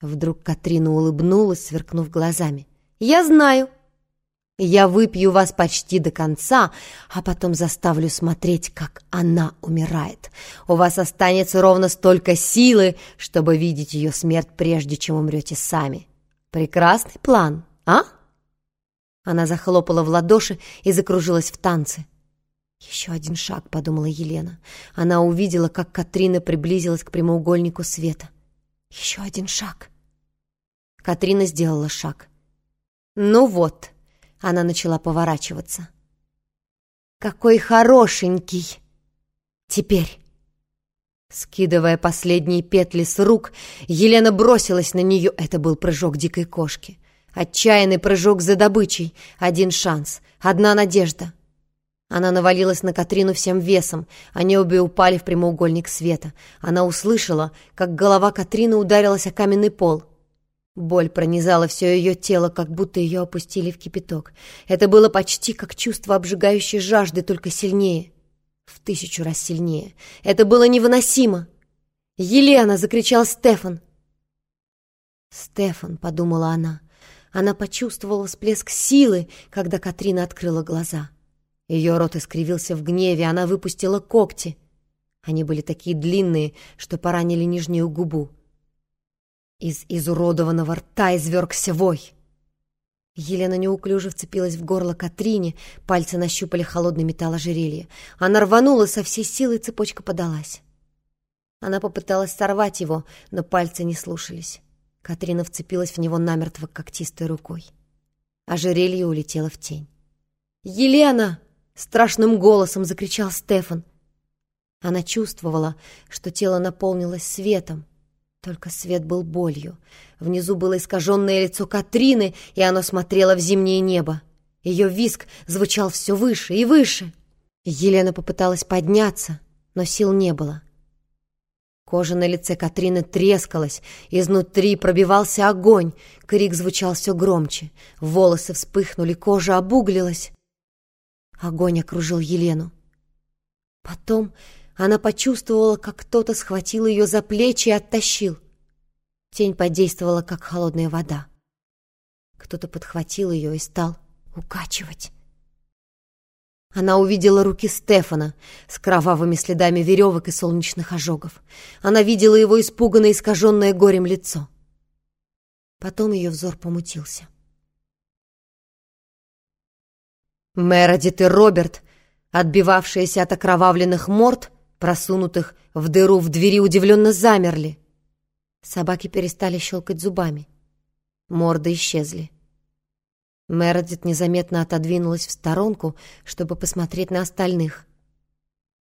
Вдруг Катрина улыбнулась, сверкнув глазами. «Я знаю. Я выпью вас почти до конца, а потом заставлю смотреть, как она умирает. У вас останется ровно столько силы, чтобы видеть ее смерть, прежде чем умрете сами. Прекрасный план, а?» Она захлопала в ладоши и закружилась в танце. «Еще один шаг», — подумала Елена. Она увидела, как Катрина приблизилась к прямоугольнику света. «Еще один шаг». Катрина сделала шаг. «Ну вот», — она начала поворачиваться. «Какой хорошенький!» «Теперь...» Скидывая последние петли с рук, Елена бросилась на нее. Это был прыжок дикой кошки. Отчаянный прыжок за добычей. Один шанс, одна надежда. Она навалилась на Катрину всем весом. Они обе упали в прямоугольник света. Она услышала, как голова Катрины ударилась о каменный пол. Боль пронизала все ее тело, как будто ее опустили в кипяток. Это было почти как чувство обжигающей жажды, только сильнее. В тысячу раз сильнее. Это было невыносимо. «Елена!» — закричал Стефан. «Стефан!» — подумала она. Она почувствовала всплеск силы, когда Катрина открыла глаза. Ее рот искривился в гневе, она выпустила когти. Они были такие длинные, что поранили нижнюю губу. Из изуродованного рта извергся вой. Елена неуклюже вцепилась в горло Катрине, пальцы нащупали холодный металл ожерелья. Она рванула со всей силы, цепочка подалась. Она попыталась сорвать его, но пальцы не слушались. Катрина вцепилась в него намертво когтистой рукой. Ожерелье улетело в тень. «Елена!» Страшным голосом закричал Стефан. Она чувствовала, что тело наполнилось светом. Только свет был болью. Внизу было искаженное лицо Катрины, и оно смотрело в зимнее небо. Ее виск звучал все выше и выше. Елена попыталась подняться, но сил не было. Кожа на лице Катрины трескалась, изнутри пробивался огонь, крик звучал все громче, волосы вспыхнули, кожа обуглилась. Огонь окружил Елену. Потом она почувствовала, как кто-то схватил ее за плечи и оттащил. Тень подействовала, как холодная вода. Кто-то подхватил ее и стал укачивать. Она увидела руки Стефана с кровавыми следами веревок и солнечных ожогов. Она видела его испуганное, искаженное горем лицо. Потом ее взор помутился. Мередит и Роберт, отбивавшиеся от окровавленных морд, просунутых в дыру в двери, удивленно замерли. Собаки перестали щелкать зубами. Морды исчезли. Мередит незаметно отодвинулась в сторонку, чтобы посмотреть на остальных.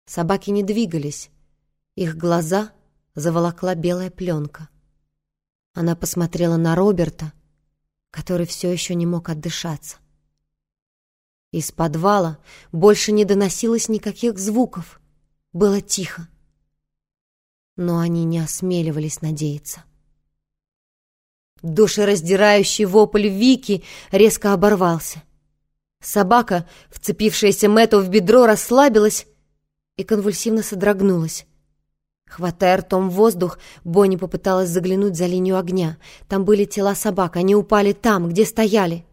Собаки не двигались. Их глаза заволокла белая пленка. Она посмотрела на Роберта, который все еще не мог отдышаться. Из подвала больше не доносилось никаких звуков. Было тихо. Но они не осмеливались надеяться. Душераздирающий вопль Вики резко оборвался. Собака, вцепившаяся Мэтту в бедро, расслабилась и конвульсивно содрогнулась. Хватая ртом воздух, Бонни попыталась заглянуть за линию огня. Там были тела собак, они упали там, где стояли.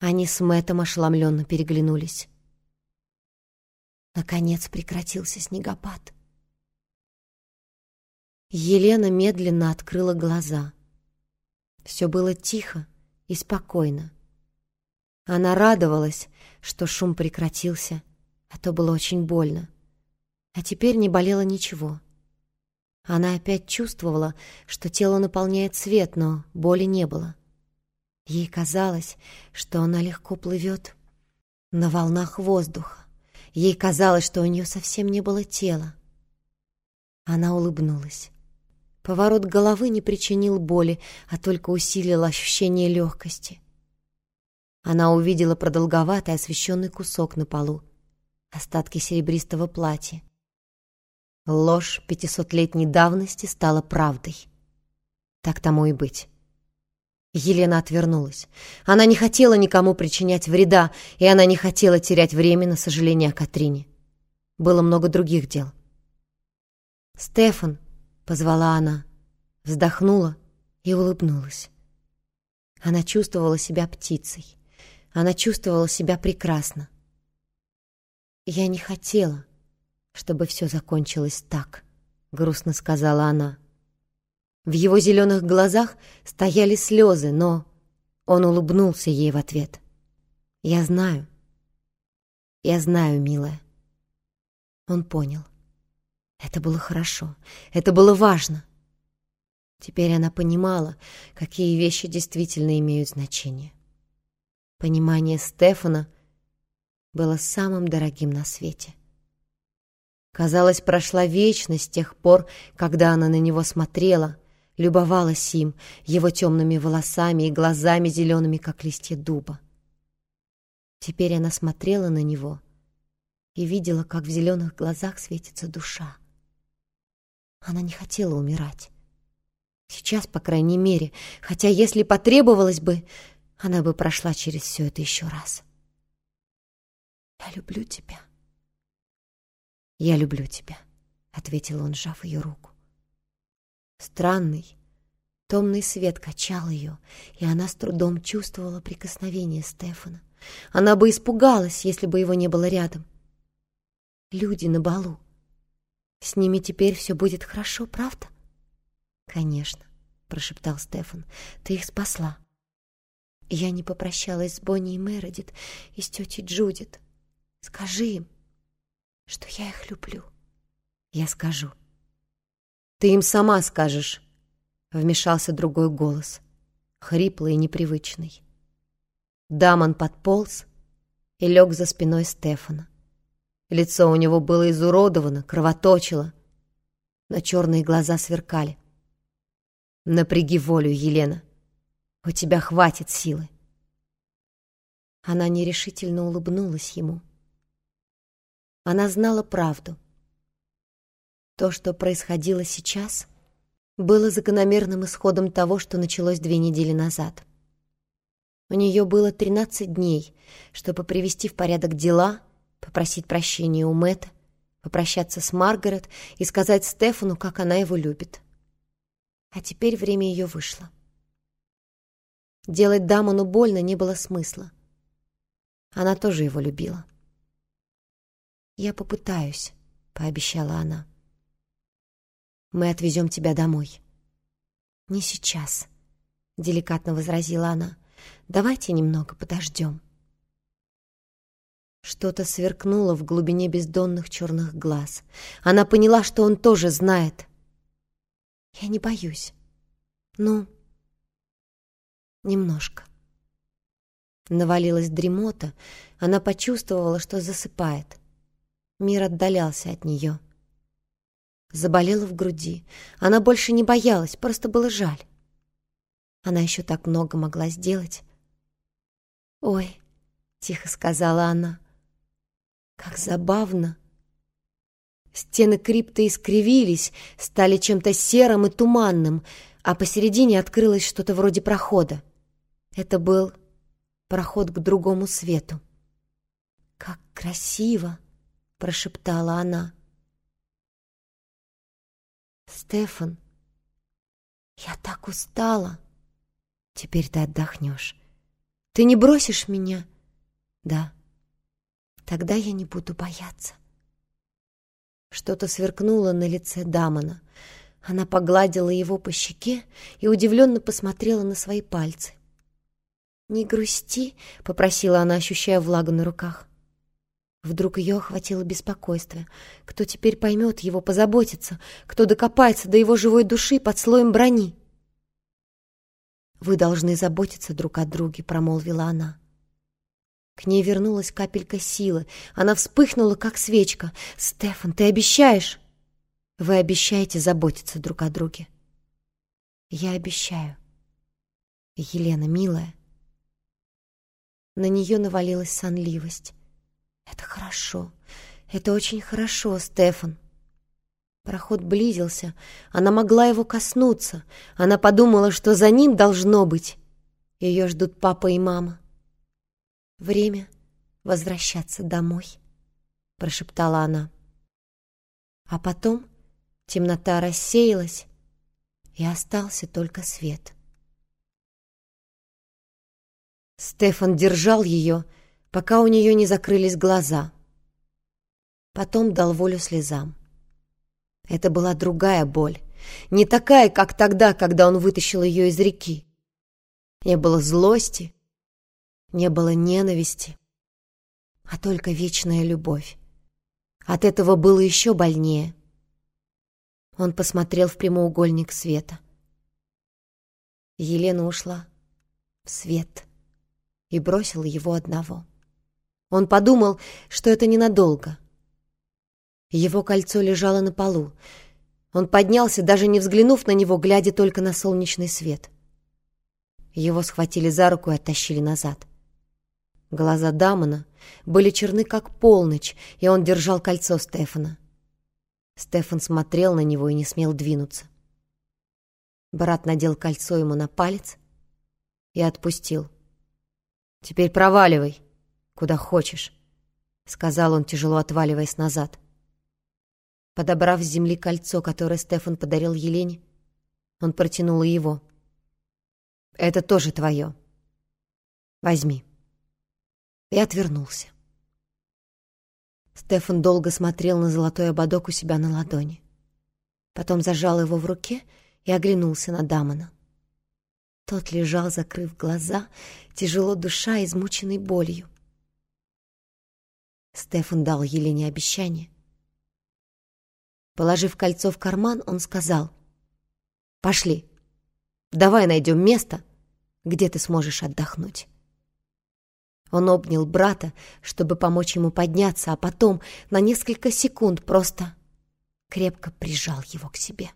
Они с Мэттом ошеломленно переглянулись. Наконец прекратился снегопад. Елена медленно открыла глаза. Все было тихо и спокойно. Она радовалась, что шум прекратился, а то было очень больно. А теперь не болело ничего. Она опять чувствовала, что тело наполняет свет, но боли не было. Ей казалось, что она легко плывет на волнах воздуха. Ей казалось, что у нее совсем не было тела. Она улыбнулась. Поворот головы не причинил боли, а только усилил ощущение легкости. Она увидела продолговатый освещенный кусок на полу, остатки серебристого платья. Ложь пятисотлетней давности стала правдой. Так тому и быть. Елена отвернулась. Она не хотела никому причинять вреда, и она не хотела терять время на сожаление о Катрине. Было много других дел. «Стефан!» — позвала она. Вздохнула и улыбнулась. Она чувствовала себя птицей. Она чувствовала себя прекрасно. «Я не хотела, чтобы все закончилось так», — грустно сказала она. В его зеленых глазах стояли слезы, но он улыбнулся ей в ответ. «Я знаю. Я знаю, милая». Он понял. Это было хорошо. Это было важно. Теперь она понимала, какие вещи действительно имеют значение. Понимание Стефана было самым дорогим на свете. Казалось, прошла вечность с тех пор, когда она на него смотрела, любовалась им, его темными волосами и глазами зелеными, как листья дуба. Теперь она смотрела на него и видела, как в зеленых глазах светится душа. Она не хотела умирать. Сейчас, по крайней мере, хотя если потребовалось бы, она бы прошла через все это еще раз. «Я люблю тебя». «Я люблю тебя», — ответил он, сжав ее руку. Странный, томный свет качал ее, и она с трудом чувствовала прикосновение Стефана. Она бы испугалась, если бы его не было рядом. Люди на балу. С ними теперь все будет хорошо, правда? Конечно, прошептал Стефан. Ты их спасла. Я не попрощалась с Бонни и Мередит и с тетей Джудит. Скажи им, что я их люблю. Я скажу. «Ты им сама скажешь», — вмешался другой голос, хриплый и непривычный. Дамон подполз и лег за спиной Стефана. Лицо у него было изуродовано, кровоточило, но черные глаза сверкали. «Напряги волю, Елена. У тебя хватит силы». Она нерешительно улыбнулась ему. Она знала правду — то, что происходило сейчас, было закономерным исходом того, что началось две недели назад. У нее было 13 дней, чтобы привести в порядок дела, попросить прощения у Мэтта, попрощаться с Маргарет и сказать Стефану, как она его любит. А теперь время ее вышло. Делать Дамону больно не было смысла. Она тоже его любила. «Я попытаюсь», — пообещала она. Мы отвезем тебя домой». «Не сейчас», — деликатно возразила она. «Давайте немного подождем». Что-то сверкнуло в глубине бездонных черных глаз. Она поняла, что он тоже знает. «Я не боюсь. Ну, немножко». Навалилась дремота. Она почувствовала, что засыпает. Мир отдалялся от нее. Заболела в груди. Она больше не боялась, просто было жаль. Она еще так много могла сделать. «Ой», — тихо сказала она, — «как забавно». Стены крипты искривились, стали чем-то серым и туманным, а посередине открылось что-то вроде прохода. Это был проход к другому свету. «Как красиво!» — прошептала она. «Стефан, я так устала!» «Теперь ты отдохнешь. Ты не бросишь меня?» «Да. Тогда я не буду бояться». Что-то сверкнуло на лице Дамона. Она погладила его по щеке и удивленно посмотрела на свои пальцы. «Не грусти», — попросила она, ощущая влагу на руках. Вдруг ее охватило беспокойство. Кто теперь поймет его, позаботится? Кто докопается до его живой души под слоем брони? «Вы должны заботиться друг о друге», — промолвила она. К ней вернулась капелька силы. Она вспыхнула, как свечка. «Стефан, ты обещаешь?» «Вы обещаете заботиться друг о друге?» «Я обещаю». «Елена, милая». На нее навалилась сонливость. «Это хорошо. Это очень хорошо, Стефан». Проход близился. Она могла его коснуться. Она подумала, что за ним должно быть. Ее ждут папа и мама. «Время возвращаться домой», — прошептала она. А потом темнота рассеялась, и остался только свет. Стефан держал ее, пока у нее не закрылись глаза. Потом дал волю слезам. Это была другая боль, не такая, как тогда, когда он вытащил ее из реки. Не было злости, не было ненависти, а только вечная любовь. От этого было еще больнее. Он посмотрел в прямоугольник света. Елена ушла в свет и бросила его одного. Он подумал, что это ненадолго. Его кольцо лежало на полу. Он поднялся, даже не взглянув на него, глядя только на солнечный свет. Его схватили за руку и оттащили назад. Глаза Дамона были черны, как полночь, и он держал кольцо Стефана. Стефан смотрел на него и не смел двинуться. Брат надел кольцо ему на палец и отпустил. «Теперь проваливай, куда хочешь», — сказал он, тяжело отваливаясь назад. Подобрав с земли кольцо, которое Стефан подарил Елене, он протянул его. «Это тоже твое. Возьми» и отвернулся. Стефан долго смотрел на золотой ободок у себя на ладони. Потом зажал его в руке и оглянулся на Дамона. Тот лежал, закрыв глаза, тяжело душа, измученный болью. Стефан дал Елене обещание. Положив кольцо в карман, он сказал, «Пошли, давай найдем место, где ты сможешь отдохнуть». Он обнял брата, чтобы помочь ему подняться, а потом на несколько секунд просто крепко прижал его к себе.